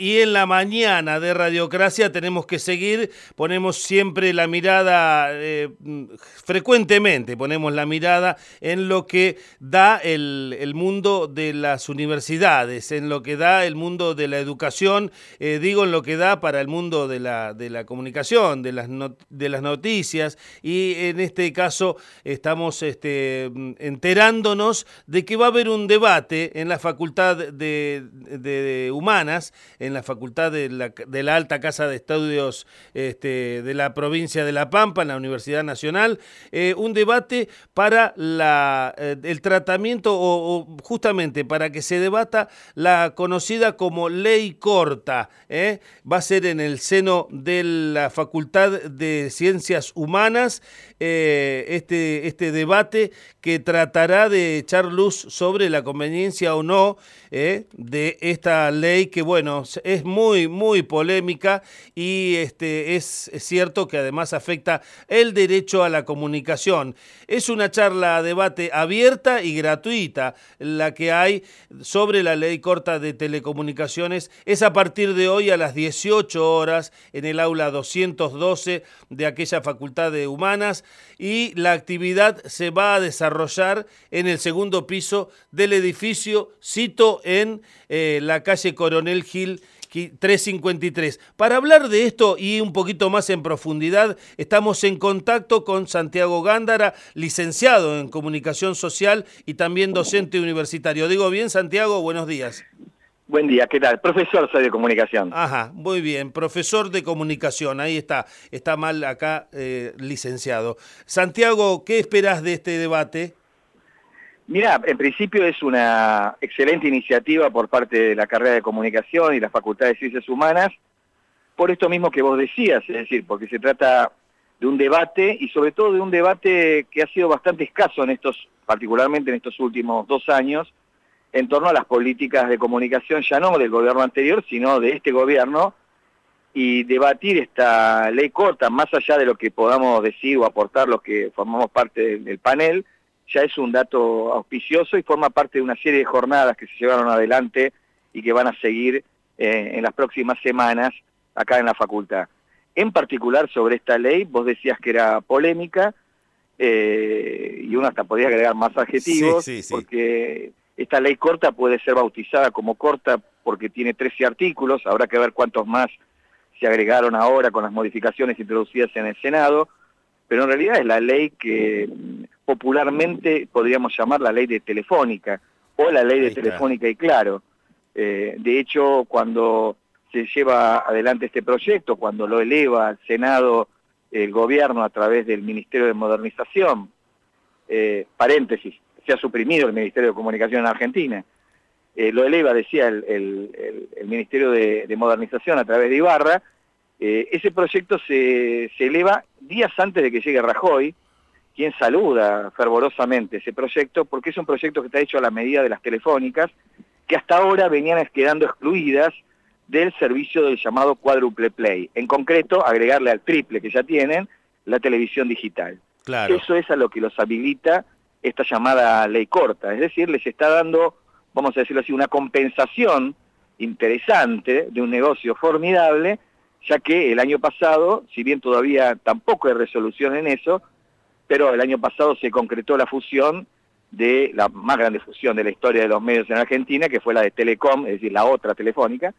y en la mañana de Radiocracia tenemos que seguir, ponemos siempre la mirada, eh, frecuentemente ponemos la mirada en lo que da el, el, mundo de las universidades, en lo que da el mundo de la educación, eh, digo en lo que da para el mundo de la, de la comunicación, de las, de las noticias, y en este caso estamos este, enterándonos de que va a haber un debate en la Facultad de, de Humanas, la Facultad de la, de la, Alta Casa de Estudios este, de la provincia de La Pampa, en la Universidad Nacional, eh, un debate para la, eh, el tratamiento o, justamente para que se debata la conocida como ley corta. ¿eh? Va a ser en el seno de la Facultad de Ciencias Humanas este, este debate que tratará de echar luz sobre la conveniencia o no de esta ley que, bueno, es muy, muy polémica y este, es, cierto que además afecta el derecho a la comunicación. Es una charla, debate abierta y gratuita la que hay sobre la ley corta de telecomunicaciones. Es a partir de hoy a las 18 horas en el aula 212 de aquella Facultad de Humanas y la actividad se va a desarrollar en el segundo piso del edificio, cito en eh, la calle Coronel Gil 353. Para hablar de esto y un poquito más en profundidad, estamos en contacto con Santiago Gándara, licenciado en Comunicación Social y también docente universitario. Digo bien, Santiago, buenos días. Buen día, ¿qué tal? Profesor soy de comunicación. Ajá, muy bien, profesor de comunicación, ahí está, está mal acá eh, licenciado. Santiago, ¿qué esperas de este debate? Mira, en principio es una excelente iniciativa por parte de la carrera de comunicación y la Facultad de Ciencias Humanas, por esto mismo que vos decías, es decir, porque se trata de un debate y sobre todo de un debate que ha sido bastante escaso en estos, particularmente en estos últimos dos años, en torno a las políticas de comunicación, ya no del gobierno anterior, sino de este gobierno, y debatir esta ley corta, más allá de lo que podamos decir o aportar los que formamos parte del, panel, ya es un dato auspicioso y forma parte de una serie de jornadas que se llevaron adelante y que van a seguir eh, en las próximas semanas acá en la facultad. En particular sobre esta ley, vos decías que era polémica, eh, y uno hasta podría agregar más adjetivos, sí, sí, sí. porque esta ley corta puede ser bautizada como corta porque tiene 13 artículos, habrá que ver cuántos más se agregaron ahora con las modificaciones introducidas en el Senado, pero en realidad es la ley que popularmente podríamos llamar la ley de Telefónica o la ley de Telefónica y Claro. Eh, de hecho, cuando se lleva adelante este proyecto, cuando lo eleva al Senado el gobierno a través del Ministerio de Modernización, eh, paréntesis, se ha suprimido el Ministerio de Comunicación en Argentina. Eh, lo eleva, decía el, el, el Ministerio de, de, Modernización a través de Ibarra. Eh, ese proyecto se, se, eleva días antes de que llegue Rajoy, quien saluda fervorosamente ese proyecto, porque es un proyecto que está hecho a la medida de las telefónicas, que hasta ahora venían quedando excluidas del servicio del llamado cuádruple play. En concreto, agregarle al triple que ya tienen la televisión digital. Claro. Eso es a lo que los habilita esta llamada ley corta, es decir, les está dando, vamos a decirlo así, una compensación interesante de un negocio formidable, ya que el año pasado, si bien todavía tampoco hay resolución en eso, pero el año pasado se concretó la fusión de la más grande fusión de la historia de los medios en Argentina, que fue la de Telecom, es decir, la otra telefónica,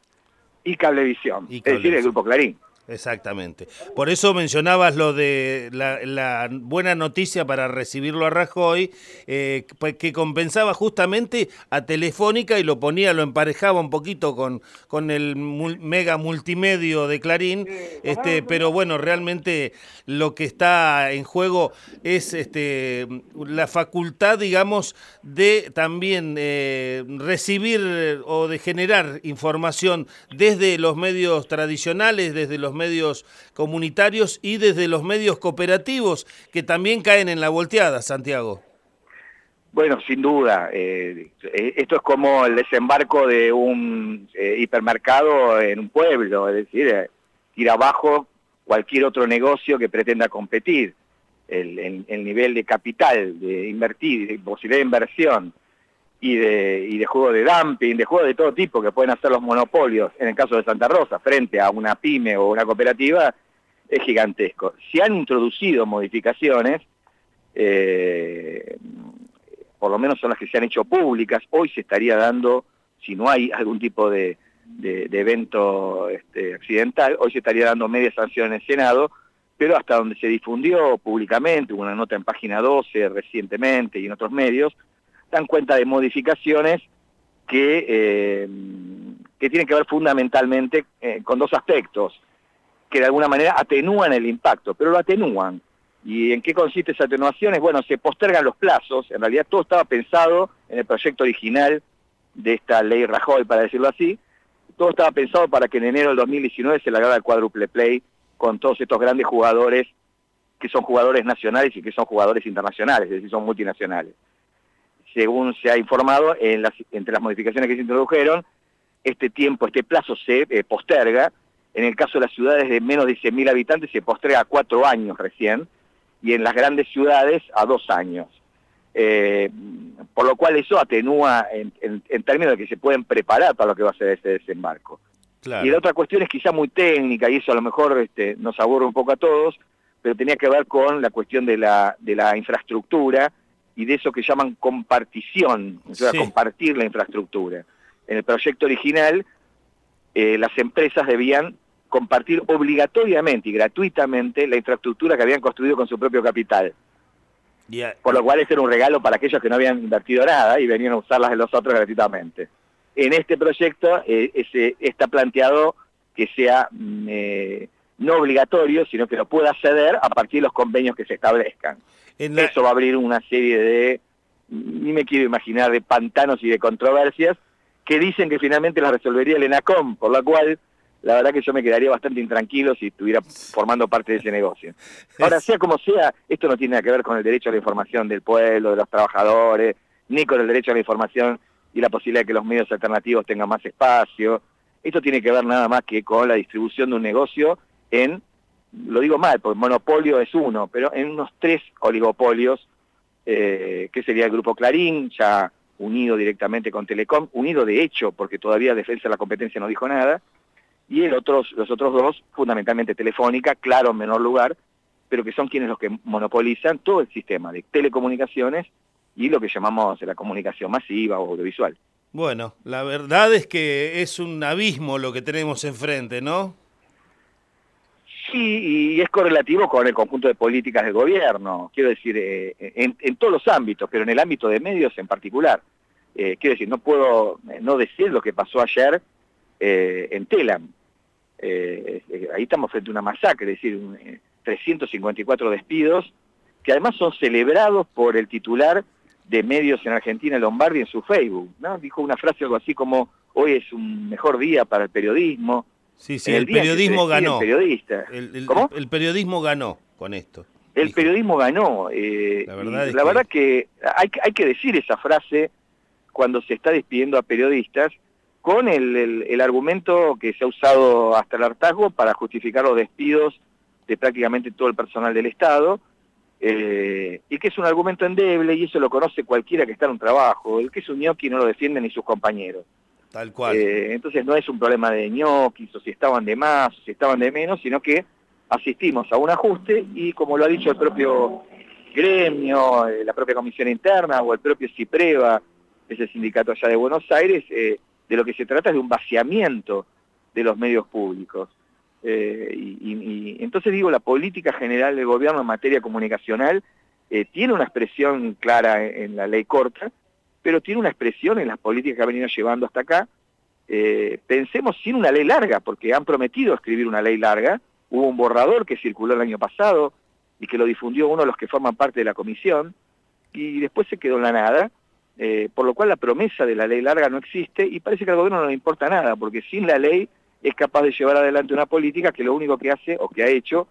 y Cablevisión, y es decir, el Grupo Clarín. Exactamente. Por eso mencionabas lo de la, la buena noticia para recibirlo a Rajoy, eh, que compensaba justamente a Telefónica y lo ponía, lo emparejaba un poquito con, con el mul, mega multimedio de Clarín, este, pero bueno, realmente lo que está en juego es este, la facultad, digamos, de también eh, recibir o de generar información desde los medios tradicionales, desde los medios comunitarios y desde los medios cooperativos que también caen en la volteada, Santiago. Bueno, sin duda. Eh, esto es como el desembarco de un eh, hipermercado en un pueblo, es decir, eh, ir abajo cualquier otro negocio que pretenda competir. El, el, el nivel de capital, de invertir, de posibilidad de inversión y de, y de juego de dumping, de juego de todo tipo que pueden hacer los monopolios, en el caso de Santa Rosa, frente a una pyme o una cooperativa, es gigantesco. Se han introducido modificaciones, eh, por lo menos son las que se han hecho públicas, hoy se estaría dando, si no hay algún tipo de, evento este, accidental, hoy se estaría dando media sanción en el Senado, pero hasta donde se difundió públicamente, hubo una nota en página 12 recientemente y en otros medios, dan cuenta de modificaciones que, eh, que tienen que ver fundamentalmente eh, con dos aspectos, que de alguna manera atenúan el impacto, pero lo atenúan. ¿Y en qué consiste esa atenuación? Bueno, se postergan los plazos, en realidad todo estaba pensado en el proyecto original de esta ley Rajoy, para decirlo así, todo estaba pensado para que en enero del 2019 se haga el cuádruple play con todos estos grandes jugadores que son jugadores nacionales y que son jugadores internacionales, es decir, son multinacionales según se ha informado, en las, entre las modificaciones que se introdujeron, este tiempo, este plazo se eh, posterga. En el caso de las ciudades de menos de 100.000 habitantes se posterga a cuatro años recién, y en las grandes ciudades a dos años. Eh, por lo cual eso atenúa en, términos de que se pueden preparar para lo que va a ser ese desembarco. Y la otra cuestión es quizá muy técnica, y eso a lo mejor este, nos aburre un poco a todos, pero tenía que ver con la cuestión de la, de la infraestructura, y de eso que llaman compartición, o sea, compartir la infraestructura. En el proyecto original, eh, las empresas debían compartir obligatoriamente y gratuitamente la infraestructura que habían construido con su propio capital. Por lo cual ese era un regalo para aquellos que no habían invertido nada y venían a usarlas de los otros gratuitamente. En este proyecto eh, ese, está planteado que sea mm, eh, no obligatorio, sino que lo pueda ceder a partir de los convenios que se establezcan. Eso va a abrir una serie de, ni me quiero imaginar, de pantanos y de controversias que dicen que finalmente las resolvería el ENACOM, por la cual la verdad que yo me quedaría bastante intranquilo si estuviera formando parte de ese negocio. Ahora, sea como sea, esto no tiene nada que ver con el derecho a la información del pueblo, de los trabajadores, ni con el derecho a la información y la posibilidad de que los medios alternativos tengan más espacio. Esto tiene que ver nada más que con la distribución de un negocio en, lo digo mal, porque monopolio es uno, pero en unos tres oligopolios, eh, que sería el Grupo Clarín, ya unido directamente con Telecom, unido de hecho, porque todavía Defensa de la Competencia no dijo nada, y el otros, los otros dos, fundamentalmente Telefónica, claro, en menor lugar, pero que son quienes los que monopolizan todo el sistema de telecomunicaciones y lo que llamamos la comunicación masiva o audiovisual. Bueno, la verdad es que es un abismo lo que tenemos enfrente, ¿no? Y es correlativo con el conjunto de políticas del gobierno, quiero decir, eh, en, todos los ámbitos, pero en el ámbito de medios en particular. Eh, quiero decir, no puedo eh, no decir lo que pasó ayer en Telam. ahí estamos frente a una masacre, es decir, 354 despidos, que además son celebrados por el titular de medios en Argentina, Lombardi, en su Facebook. ¿no? Dijo una frase algo así como, hoy es un mejor día para el periodismo, Sí, sí, el, periodismo ganó. El, ¿Cómo? el periodismo ganó con esto. El periodismo ganó. Eh, la verdad, la verdad que hay, hay que decir esa frase cuando se está despidiendo a periodistas con el, argumento que se ha usado hasta el hartazgo para justificar los despidos de prácticamente todo el personal del Estado, eh, y que es un argumento endeble, y eso lo conoce cualquiera que está en un trabajo, el que es un ñoqui no lo defiende ni sus compañeros. Tal cual. Eh, entonces no es un problema de ñoquis o si estaban de más o si estaban de menos, sino que asistimos a un ajuste y como lo ha dicho el propio gremio, eh, la propia comisión interna o el propio CIPREVA, ese sindicato allá de Buenos Aires, eh, de lo que se trata es de un vaciamiento de los medios públicos. y, entonces digo, la política general del gobierno en materia comunicacional tiene una expresión clara en la ley corta, pero tiene una expresión en las políticas que ha venido llevando hasta acá. Eh, pensemos sin una ley larga, porque han prometido escribir una ley larga. Hubo un borrador que circuló el año pasado y que lo difundió uno de los que forman parte de la comisión, y después se quedó en la nada, eh, por lo cual la promesa de la ley larga no existe y parece que al gobierno no le importa nada, porque sin la ley es capaz de llevar adelante una política que lo único que hace o que ha hecho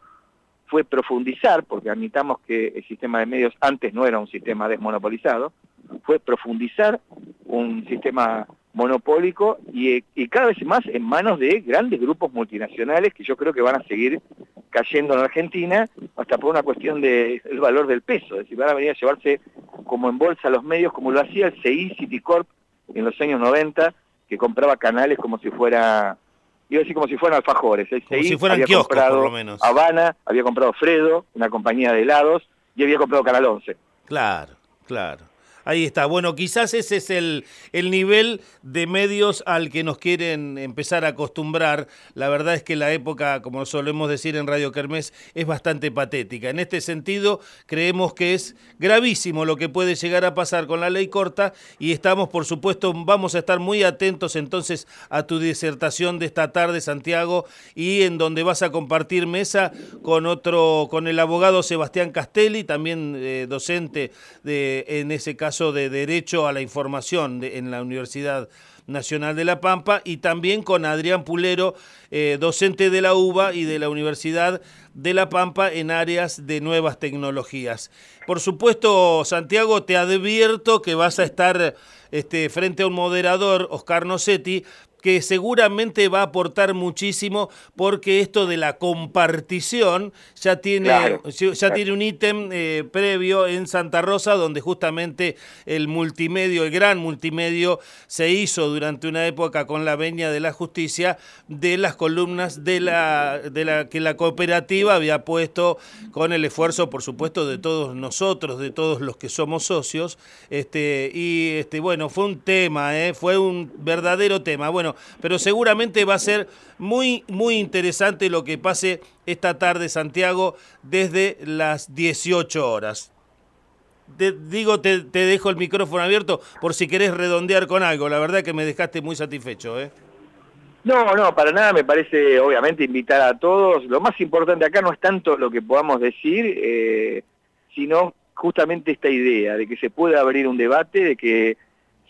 fue profundizar, porque admitamos que el sistema de medios antes no era un sistema desmonopolizado, fue profundizar un sistema monopólico y, cada vez más en manos de grandes grupos multinacionales que yo creo que van a seguir cayendo en Argentina hasta por una cuestión del valor del peso, es decir, van a venir a llevarse como en bolsa los medios, como lo hacía el CI Citicorp en los años 90, que compraba canales como si fuera, iba a decir como si fueran alfajores. El como si había comprado por lo menos. Habana, había comprado Fredo, una compañía de helados, y había comprado Canal 11. Claro, claro. Ahí está. Bueno, quizás ese es el, el, nivel de medios al que nos quieren empezar a acostumbrar. La verdad es que la época, como solemos decir en Radio Kermés, es bastante patética. En este sentido, creemos que es gravísimo lo que puede llegar a pasar con la ley corta y estamos, por supuesto, vamos a estar muy atentos entonces a tu disertación de esta tarde, Santiago, y en donde vas a compartir mesa con otro, con el abogado Sebastián Castelli, también eh, docente de, en ese caso de Derecho a la Información en la Universidad Nacional de La Pampa y también con Adrián Pulero, eh, docente de la UBA y de la Universidad de La Pampa en áreas de nuevas tecnologías. Por supuesto, Santiago, te advierto que vas a estar este, frente a un moderador, Oscar Nocetti, que seguramente va a aportar muchísimo porque esto de la compartición ya tiene, ya tiene un ítem eh, previo en Santa Rosa donde justamente el multimedio, el gran multimedio se hizo durante una época con la veña de la justicia de las columnas de la, de la que la cooperativa había puesto con el esfuerzo por supuesto de todos nosotros, de todos los que somos socios, este, y este, bueno, fue un tema, eh, fue un verdadero tema. Bueno, pero seguramente va a ser muy, muy interesante lo que pase esta tarde, Santiago, desde las 18 horas. Te, digo, te, dejo el micrófono abierto por si querés redondear con algo. La verdad que me dejaste muy satisfecho. ¿eh? No, no, para nada me parece obviamente invitar a todos. Lo más importante acá no es tanto lo que podamos decir, eh, sino justamente esta idea de que se pueda abrir un debate, de que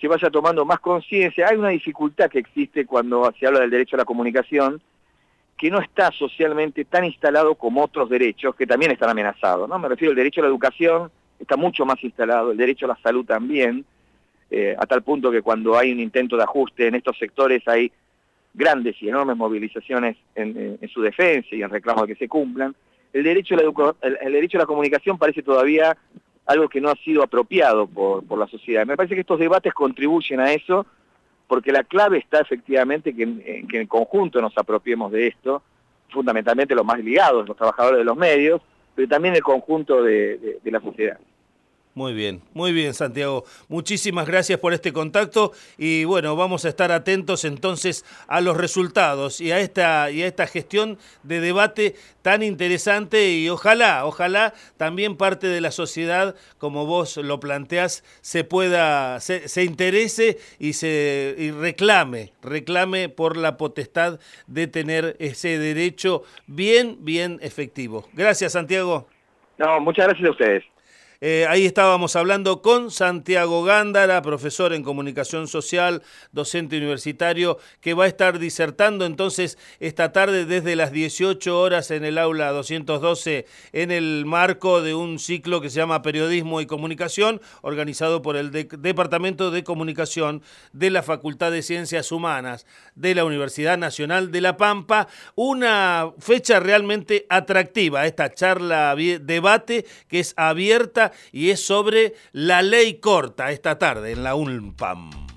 se vaya tomando más conciencia. Hay una dificultad que existe cuando se habla del derecho a la comunicación, que no está socialmente tan instalado como otros derechos que también están amenazados. ¿no? Me refiero al derecho a la educación, está mucho más instalado, el derecho a la salud también, eh, a tal punto que cuando hay un intento de ajuste en estos sectores hay grandes y enormes movilizaciones en, su defensa y en reclamo de que se cumplan. El derecho, a la el derecho a la comunicación parece todavía algo que no ha sido apropiado por, por la sociedad. Me parece que estos debates contribuyen a eso, porque la clave está efectivamente que en, que en conjunto nos apropiemos de esto, fundamentalmente los más ligados, los trabajadores de los medios, pero también el conjunto de la sociedad. Muy bien, muy bien Santiago. Muchísimas gracias por este contacto y bueno, vamos a estar atentos entonces a los resultados y a esta, y a esta gestión de debate tan interesante y ojalá, ojalá también parte de la sociedad, como vos lo planteás, se pueda, se, se interese y se y reclame, reclame por la potestad de tener ese derecho bien, bien efectivo. Gracias Santiago. No, muchas gracias a ustedes. Eh, ahí estábamos hablando con Santiago Gándara, profesor en comunicación social, docente universitario, que va a estar disertando entonces esta tarde desde las 18 horas en el aula 212 en el marco de un ciclo que se llama Periodismo y Comunicación, organizado por el Departamento de Comunicación de la Facultad de Ciencias Humanas de la Universidad Nacional de La Pampa. Una fecha realmente atractiva, esta charla, debate que es abierta y es sobre la ley corta esta tarde en la UNPAM.